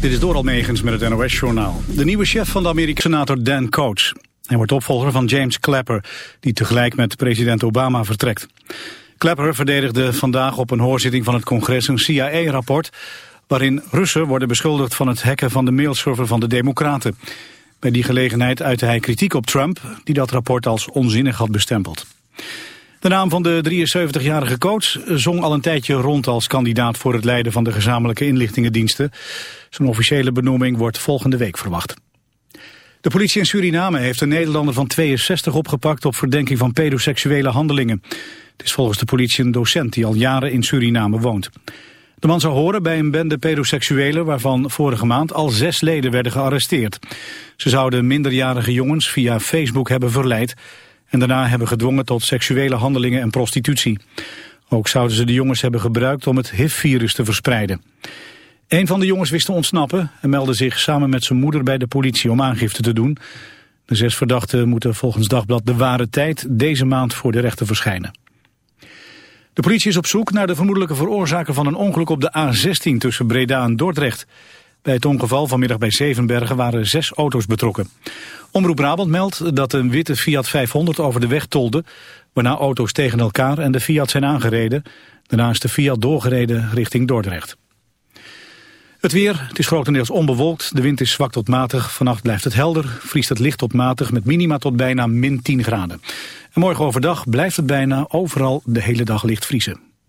Dit is Doral Megens met het NOS-journaal. De nieuwe chef van de Amerikaanse senator Dan Coates. Hij wordt opvolger van James Clapper, die tegelijk met president Obama vertrekt. Clapper verdedigde vandaag op een hoorzitting van het congres een CIA-rapport... waarin Russen worden beschuldigd van het hacken van de mailserver van de Democraten. Bij die gelegenheid uitte hij kritiek op Trump, die dat rapport als onzinnig had bestempeld. De naam van de 73-jarige coach zong al een tijdje rond als kandidaat voor het leiden van de gezamenlijke inlichtingendiensten. Zijn officiële benoeming wordt volgende week verwacht. De politie in Suriname heeft een Nederlander van 62 opgepakt op verdenking van pedoseksuele handelingen. Het is volgens de politie een docent die al jaren in Suriname woont. De man zou horen bij een bende pedoseksuelen waarvan vorige maand al zes leden werden gearresteerd. Ze zouden minderjarige jongens via Facebook hebben verleid en daarna hebben gedwongen tot seksuele handelingen en prostitutie. Ook zouden ze de jongens hebben gebruikt om het HIV-virus te verspreiden. Een van de jongens wist te ontsnappen en meldde zich samen met zijn moeder bij de politie om aangifte te doen. De zes verdachten moeten volgens Dagblad de ware tijd deze maand voor de rechter verschijnen. De politie is op zoek naar de vermoedelijke veroorzaker van een ongeluk op de A16 tussen Breda en Dordrecht. Bij het ongeval vanmiddag bij Zevenbergen waren zes auto's betrokken. Omroep Brabant meldt dat een witte Fiat 500 over de weg tolde... waarna auto's tegen elkaar en de Fiat zijn aangereden. Daarna is de Fiat doorgereden richting Dordrecht. Het weer, het is grotendeels onbewolkt, de wind is zwak tot matig. Vannacht blijft het helder, vriest het licht tot matig met minima tot bijna min 10 graden. En morgen overdag blijft het bijna overal de hele dag licht vriezen.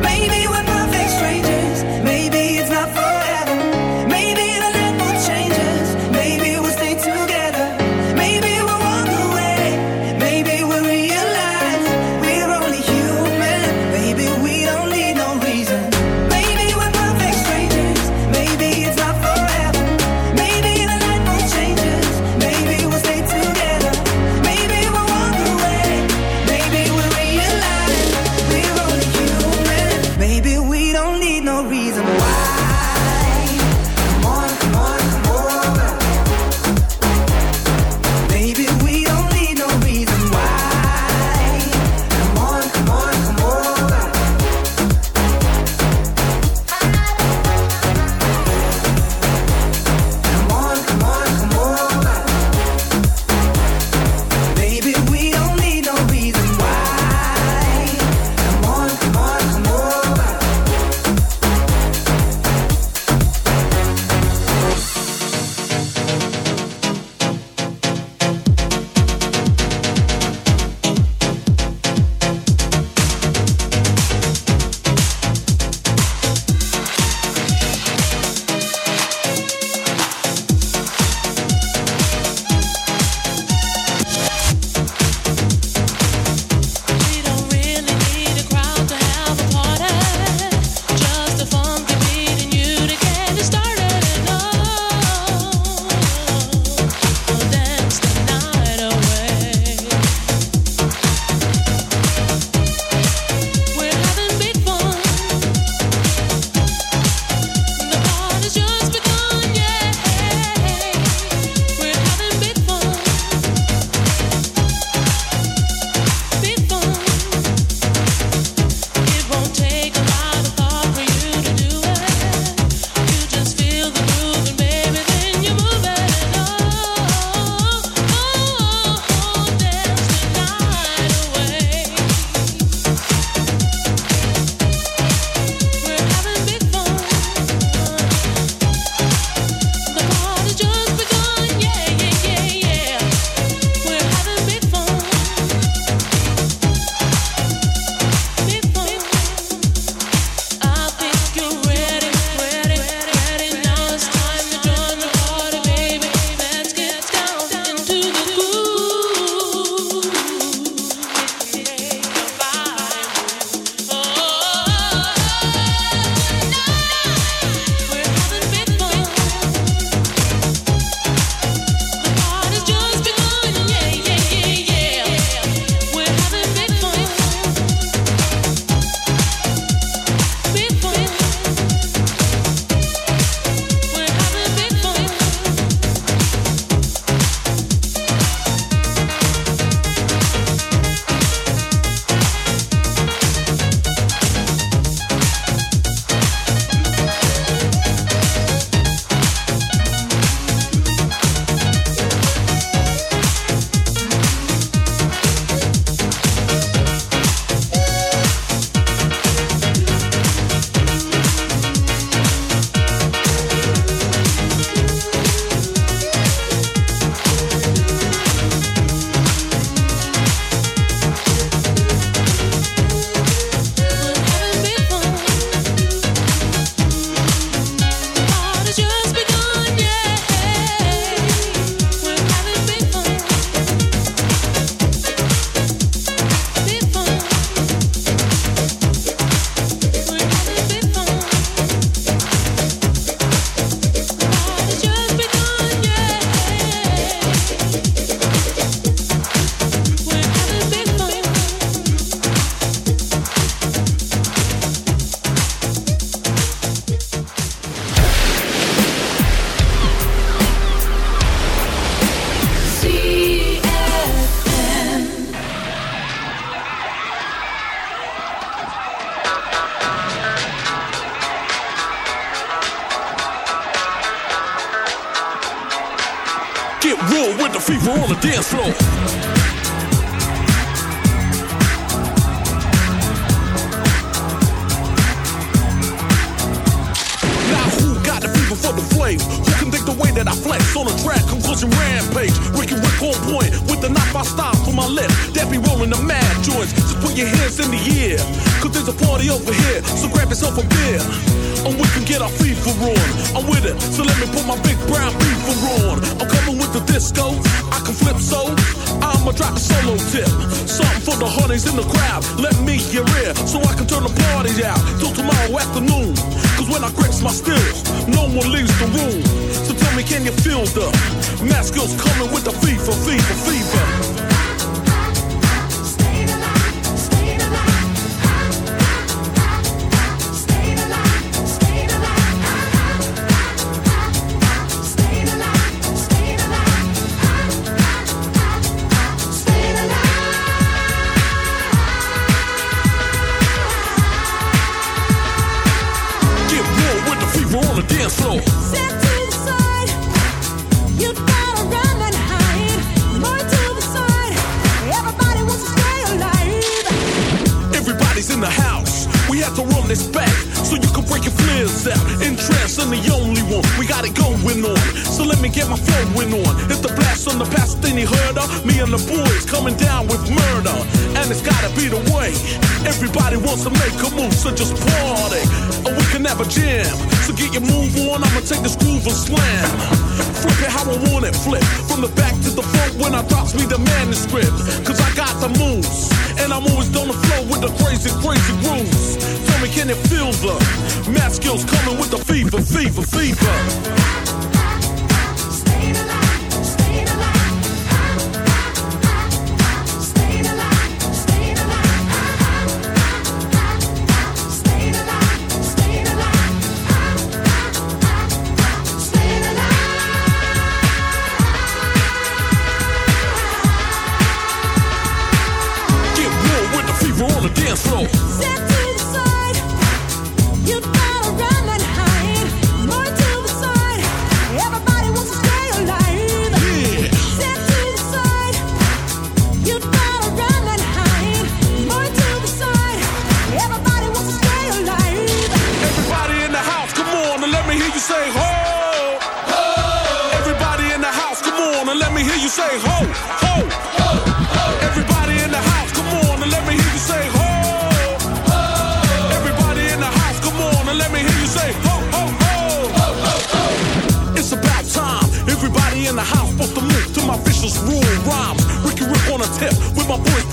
Maybe we're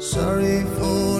Sorry for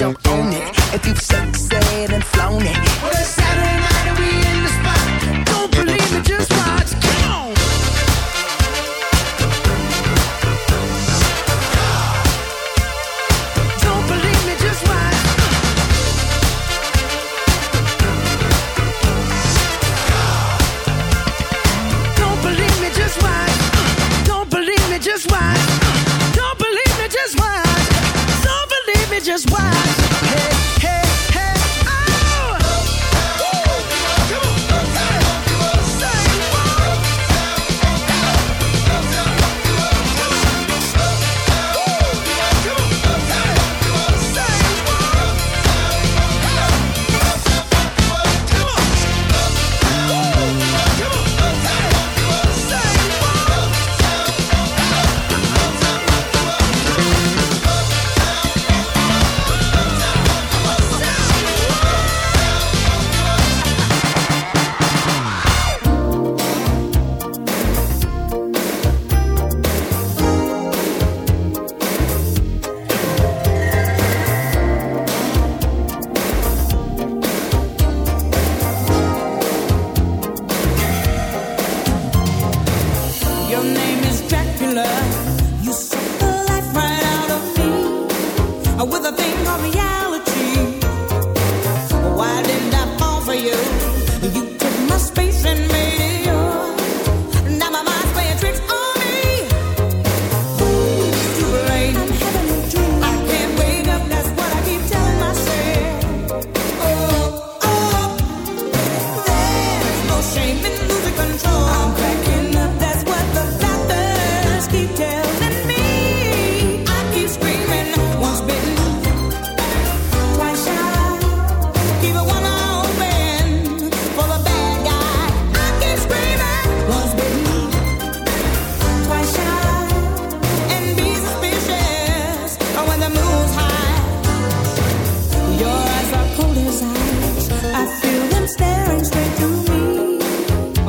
don't own it. If you've sexed and flown it.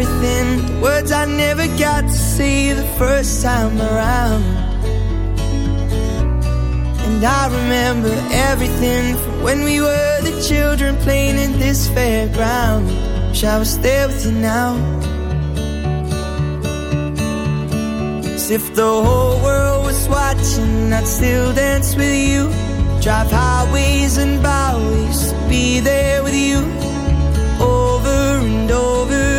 everything, words I never got to say the first time around. And I remember everything from when we were the children playing in this fairground. Wish I was there with you now. As if the whole world was watching, I'd still dance with you. Drive highways and byways, be there with you.